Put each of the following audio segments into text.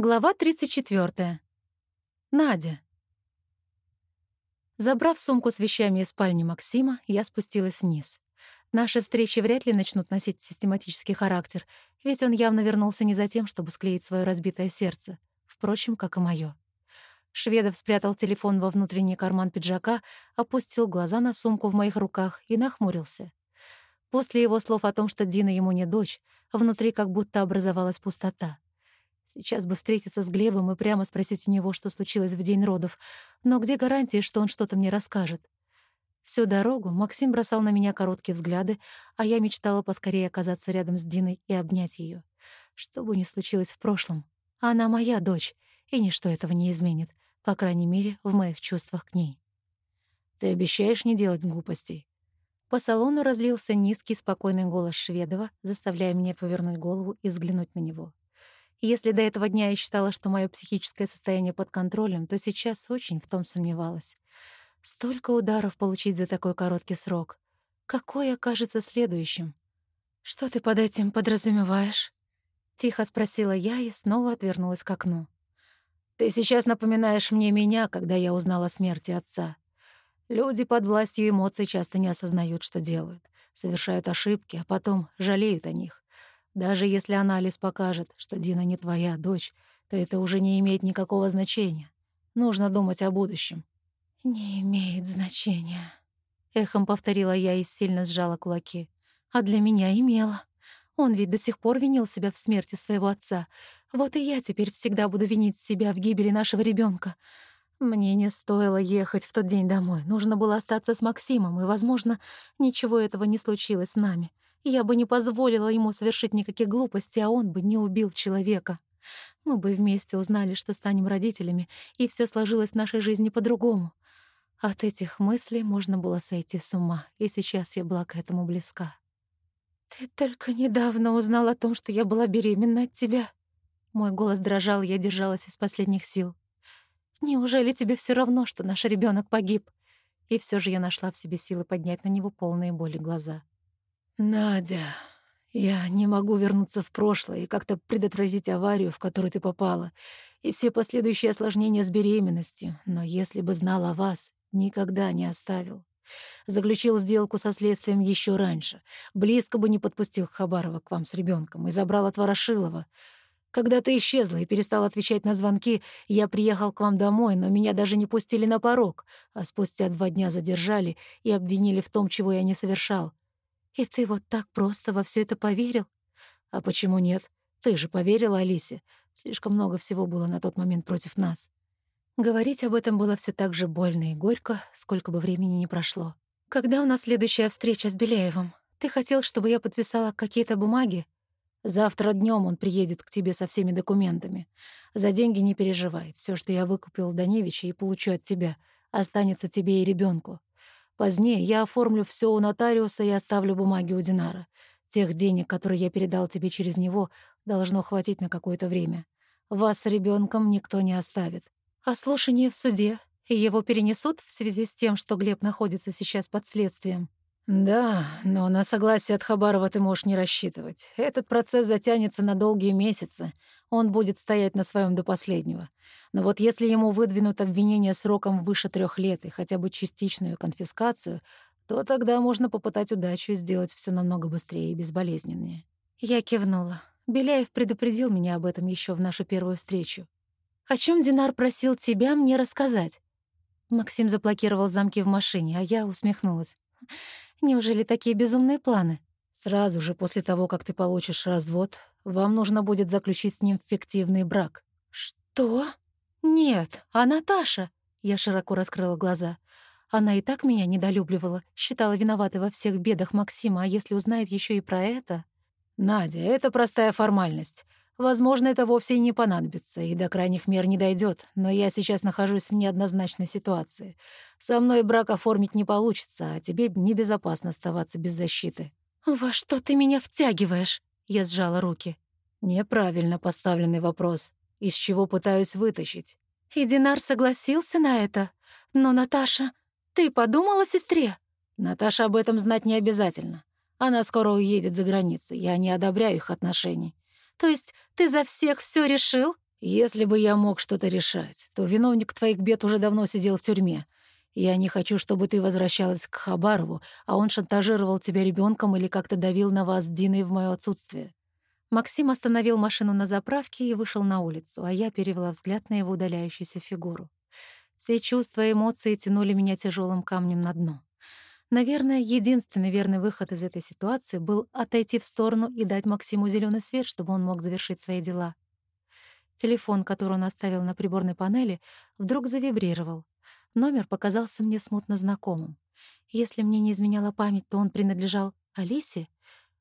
Глава 34. Надя. Забрав сумку с вещами из спальни Максима, я спустилась вниз. Наши встречи вряд ли начнут носить систематический характер, ведь он явно вернулся не за тем, чтобы склеить свое разбитое сердце, впрочем, как и моё. Шведов спрятал телефон во внутренний карман пиджака, опустил глаза на сумку в моих руках и нахмурился. После его слов о том, что Дина ему не дочь, внутри как будто образовалась пустота. Сейчас бы встретиться с Глебом и прямо спросить у него, что случилось в день родов. Но где гарантии, что он что-то мне расскажет? Всю дорогу Максим бросал на меня короткие взгляды, а я мечтала поскорее оказаться рядом с Диной и обнять ее. Что бы ни случилось в прошлом, она моя дочь, и ничто этого не изменит, по крайней мере, в моих чувствах к ней. «Ты обещаешь не делать глупостей?» По салону разлился низкий, спокойный голос Шведова, заставляя меня повернуть голову и взглянуть на него. Если до этого дня я считала, что мое психическое состояние под контролем, то сейчас очень в том сомневалась. Столько ударов получить за такой короткий срок. Какой окажется следующим? «Что ты под этим подразумеваешь?» Тихо спросила я и снова отвернулась к окну. «Ты сейчас напоминаешь мне меня, когда я узнала о смерти отца. Люди под властью эмоций часто не осознают, что делают, совершают ошибки, а потом жалеют о них. Даже если анализ покажет, что Дина не твоя дочь, то это уже не имеет никакого значения. Нужно думать о будущем. «Не имеет значения», — эхом повторила я и сильно сжала кулаки. «А для меня имело. Он ведь до сих пор винил себя в смерти своего отца. Вот и я теперь всегда буду винить себя в гибели нашего ребенка. Мне не стоило ехать в тот день домой. Нужно было остаться с Максимом, и, возможно, ничего этого не случилось с нами. Я бы не позволила ему совершить никаких глупостей, а он бы не убил человека. Мы бы вместе узнали, что станем родителями, и все сложилось в нашей жизни по-другому. От этих мыслей можно было сойти с ума, и сейчас я была к этому близка. «Ты только недавно узнал о том, что я была беременна от тебя». Мой голос дрожал, я держалась из последних сил. «Неужели тебе все равно, что наш ребенок погиб?» И все же я нашла в себе силы поднять на него полные боли глаза. «Надя, я не могу вернуться в прошлое и как-то предотвратить аварию, в которую ты попала, и все последующие осложнения с беременностью, но если бы знал о вас, никогда не оставил. Заключил сделку со следствием еще раньше, близко бы не подпустил Хабарова к вам с ребенком и забрал от Ворошилова. Когда ты исчезла и перестал отвечать на звонки, я приехал к вам домой, но меня даже не пустили на порог, а спустя два дня задержали и обвинили в том, чего я не совершал. И ты вот так просто во все это поверил? А почему нет? Ты же поверила Алисе. Слишком много всего было на тот момент против нас. Говорить об этом было все так же больно и горько, сколько бы времени ни прошло. Когда у нас следующая встреча с Беляевым? Ты хотел, чтобы я подписала какие-то бумаги? Завтра днем он приедет к тебе со всеми документами. За деньги не переживай. Все, что я выкупил Даневича и получу от тебя, останется тебе и ребенку. Позднее я оформлю все у нотариуса и оставлю бумаги у Динара. Тех денег, которые я передал тебе через него, должно хватить на какое-то время. Вас с ребенком никто не оставит. А слушание в суде? Его перенесут в связи с тем, что Глеб находится сейчас под следствием? Да, но на согласие от Хабарова ты можешь не рассчитывать. Этот процесс затянется на долгие месяцы. Он будет стоять на своем до последнего. Но вот если ему выдвинут обвинение сроком выше трех лет и хотя бы частичную конфискацию, то тогда можно попытать удачу и сделать все намного быстрее и безболезненнее. Я кивнула. Беляев предупредил меня об этом еще в нашу первую встречу. «О чем Динар просил тебя мне рассказать?» Максим заблокировал замки в машине, а я усмехнулась. «Неужели такие безумные планы?» «Сразу же после того, как ты получишь развод, вам нужно будет заключить с ним фиктивный брак». «Что?» «Нет, а Наташа?» Я широко раскрыла глаза. Она и так меня недолюбливала, считала виноватой во всех бедах Максима, а если узнает еще и про это... «Надя, это простая формальность. Возможно, это вовсе и не понадобится, и до крайних мер не дойдет, но я сейчас нахожусь в неоднозначной ситуации. Со мной брак оформить не получится, а тебе небезопасно оставаться без защиты». «Во что ты меня втягиваешь?» Я сжала руки. «Неправильно поставленный вопрос из чего пытаюсь вытащить. И Динар согласился на это. Но, Наташа, ты подумала о сестре? Наташа об этом знать не обязательно. Она скоро уедет за границу. Я не одобряю их отношений. То есть ты за всех все решил? Если бы я мог что-то решать, то виновник твоих бед уже давно сидел в тюрьме. Я не хочу, чтобы ты возвращалась к Хабарову, а он шантажировал тебя ребенком или как-то давил на вас с Диной в моё отсутствие». Максим остановил машину на заправке и вышел на улицу, а я перевела взгляд на его удаляющуюся фигуру. Все чувства и эмоции тянули меня тяжелым камнем на дно. Наверное, единственный верный выход из этой ситуации был отойти в сторону и дать Максиму зеленый свет, чтобы он мог завершить свои дела. Телефон, который он оставил на приборной панели, вдруг завибрировал. Номер показался мне смутно знакомым. Если мне не изменяла память, то он принадлежал Алисе.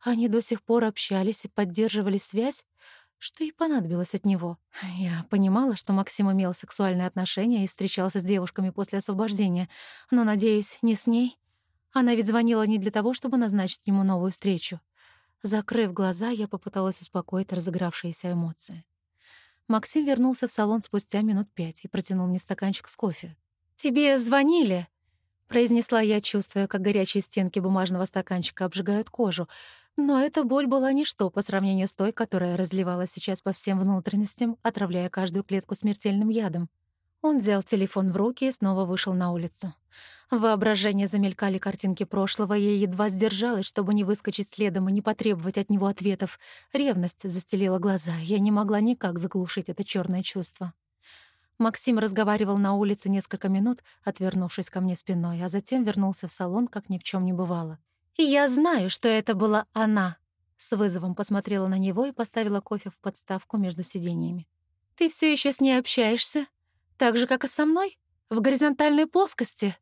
Они до сих пор общались и поддерживали связь. Что и понадобилось от него? Я понимала, что Максим имел сексуальные отношения и встречался с девушками после освобождения, но, надеюсь, не с ней. Она ведь звонила не для того, чтобы назначить ему новую встречу. Закрыв глаза, я попыталась успокоить разыгравшиеся эмоции. Максим вернулся в салон спустя минут пять и протянул мне стаканчик с кофе. «Тебе звонили?» — произнесла я, чувствуя, как горячие стенки бумажного стаканчика обжигают кожу, но эта боль была ничто по сравнению с той, которая разливалась сейчас по всем внутренностям, отравляя каждую клетку смертельным ядом. Он взял телефон в руки и снова вышел на улицу. В воображении замелькали картинки прошлого, и я едва сдержалась, чтобы не выскочить следом и не потребовать от него ответов. Ревность застелила глаза, я не могла никак заглушить это черное чувство. Максим разговаривал на улице несколько минут, отвернувшись ко мне спиной, а затем вернулся в салон, как ни в чем не бывало. Я знаю, что это была она. С вызовом посмотрела на него и поставила кофе в подставку между сиденьями. «Ты все еще с ней общаешься? Так же, как и со мной? В горизонтальной плоскости?»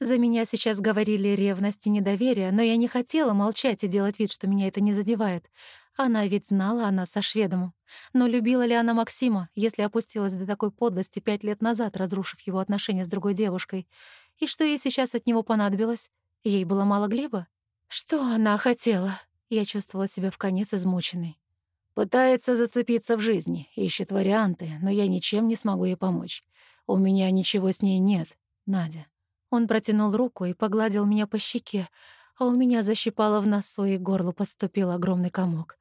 За меня сейчас говорили ревность и недоверие, но я не хотела молчать и делать вид, что меня это не задевает. Она ведь знала о нас со шведом. Но любила ли она Максима, если опустилась до такой подлости пять лет назад, разрушив его отношения с другой девушкой? И что ей сейчас от него понадобилось? Ей было мало Глеба? Что она хотела? Я чувствовала себя в конец измученной. Пытается зацепиться в жизни, ищет варианты, но я ничем не смогу ей помочь. У меня ничего с ней нет, Надя. Он протянул руку и погладил меня по щеке, а у меня защипало в носу и горло подступил огромный комок.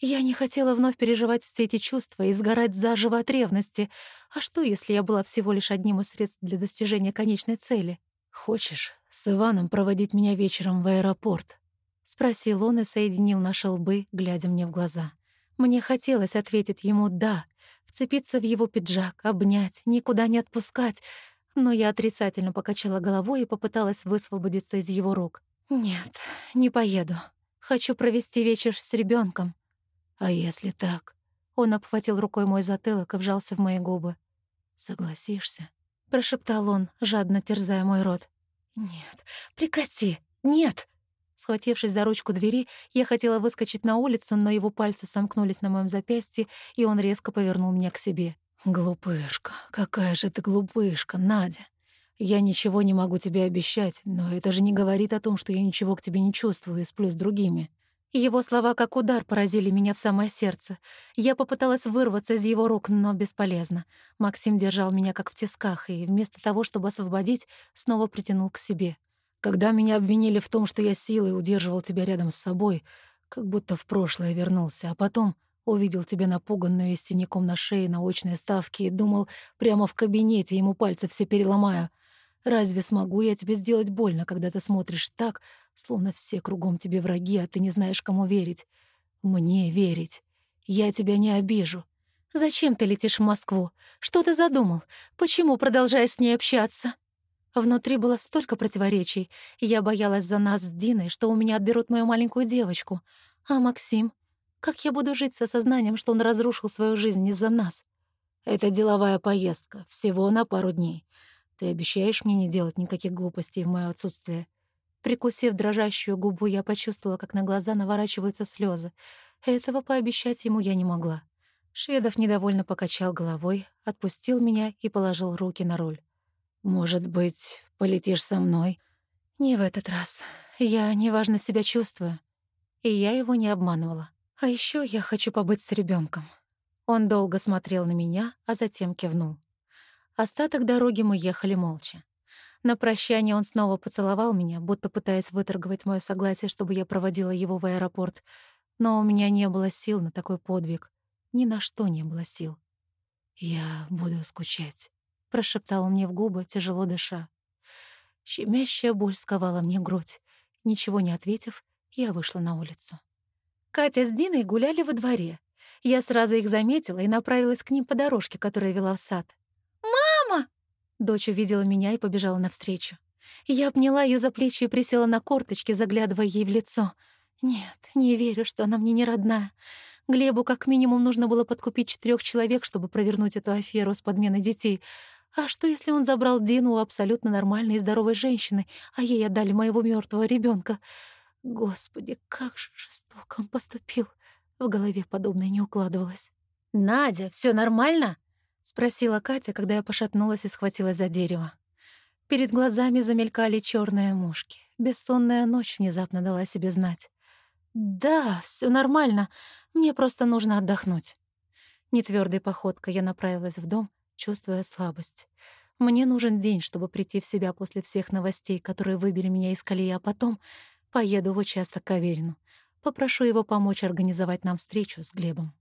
Я не хотела вновь переживать все эти чувства и сгорать заживо от ревности. А что, если я была всего лишь одним из средств для достижения конечной цели? «Хочешь с Иваном проводить меня вечером в аэропорт?» — спросил он и соединил наши лбы, глядя мне в глаза. Мне хотелось ответить ему «да», вцепиться в его пиджак, обнять, никуда не отпускать, но я отрицательно покачала головой и попыталась высвободиться из его рук. «Нет, не поеду. Хочу провести вечер с ребенком. «А если так?» Он обхватил рукой мой затылок и вжался в мои губы. «Согласишься?» прошептал он, жадно терзая мой рот. «Нет, прекрати! Нет!» Схватившись за ручку двери, я хотела выскочить на улицу, но его пальцы сомкнулись на моем запястье, и он резко повернул меня к себе. «Глупышка, какая же ты глупышка, Надя! Я ничего не могу тебе обещать, но это же не говорит о том, что я ничего к тебе не чувствую и сплю с другими. Его слова как удар поразили меня в самое сердце. Я попыталась вырваться из его рук, но бесполезно. Максим держал меня как в тисках, и вместо того, чтобы освободить, снова притянул к себе. Когда меня обвинили в том, что я силой удерживал тебя рядом с собой, как будто в прошлое вернулся, а потом увидел тебя напуганную и синяком на шее на очной ставке и думал, прямо в кабинете ему пальцы все переломаю — Разве смогу я тебе сделать больно, когда ты смотришь так, словно все кругом тебе враги, а ты не знаешь, кому верить? Мне верить. Я тебя не обижу. Зачем ты летишь в Москву? Что ты задумал? Почему продолжаешь с ней общаться? Внутри было столько противоречий. Я боялась за нас с Диной, что у меня отберут мою маленькую девочку. А Максим? Как я буду жить с осознанием, что он разрушил свою жизнь из-за нас? Это деловая поездка, всего на пару дней. Ты обещаешь мне не делать никаких глупостей в моё отсутствие?» Прикусив дрожащую губу, я почувствовала, как на глаза наворачиваются слезы. Этого пообещать ему я не могла. Шведов недовольно покачал головой, отпустил меня и положил руки на руль. «Может быть, полетишь со мной?» «Не в этот раз. Я неважно себя чувствую». И я его не обманывала. А еще я хочу побыть с ребенком. Он долго смотрел на меня, а затем кивнул. Остаток дороги мы ехали молча. На прощание он снова поцеловал меня, будто пытаясь выторговать моё согласие, чтобы я проводила его в аэропорт. Но у меня не было сил на такой подвиг. Ни на что не было сил. Я буду скучать», — прошептал мне в губы, тяжело дыша. Щемящая боль сковала мне грудь. Ничего не ответив, я вышла на улицу. Катя с Диной гуляли во дворе. Я сразу их заметила и направилась к ним по дорожке, которая вела в сад. «Мама!» Дочь увидела меня и побежала навстречу. Я обняла ее за плечи и присела на корточки, заглядывая ей в лицо. Нет, не верю, что она мне не родная. Глебу как минимум нужно было подкупить четырех человек, чтобы провернуть эту аферу с подменой детей. А что, если он забрал Дину у абсолютно нормальной и здоровой женщины, а ей отдали моего мертвого ребенка? Господи, как же жестоко он поступил. В голове подобное не укладывалось. «Надя, все нормально?» — спросила Катя, когда я пошатнулась и схватилась за дерево. Перед глазами замелькали черные мушки. Бессонная ночь внезапно дала себе знать. «Да, все нормально. Мне просто нужно отдохнуть». Нетвёрдой походкой я направилась в дом, чувствуя слабость. Мне нужен день, чтобы прийти в себя после всех новостей, которые выбили меня из колеи, а потом поеду в участок к Аверину. Попрошу его помочь организовать нам встречу с Глебом.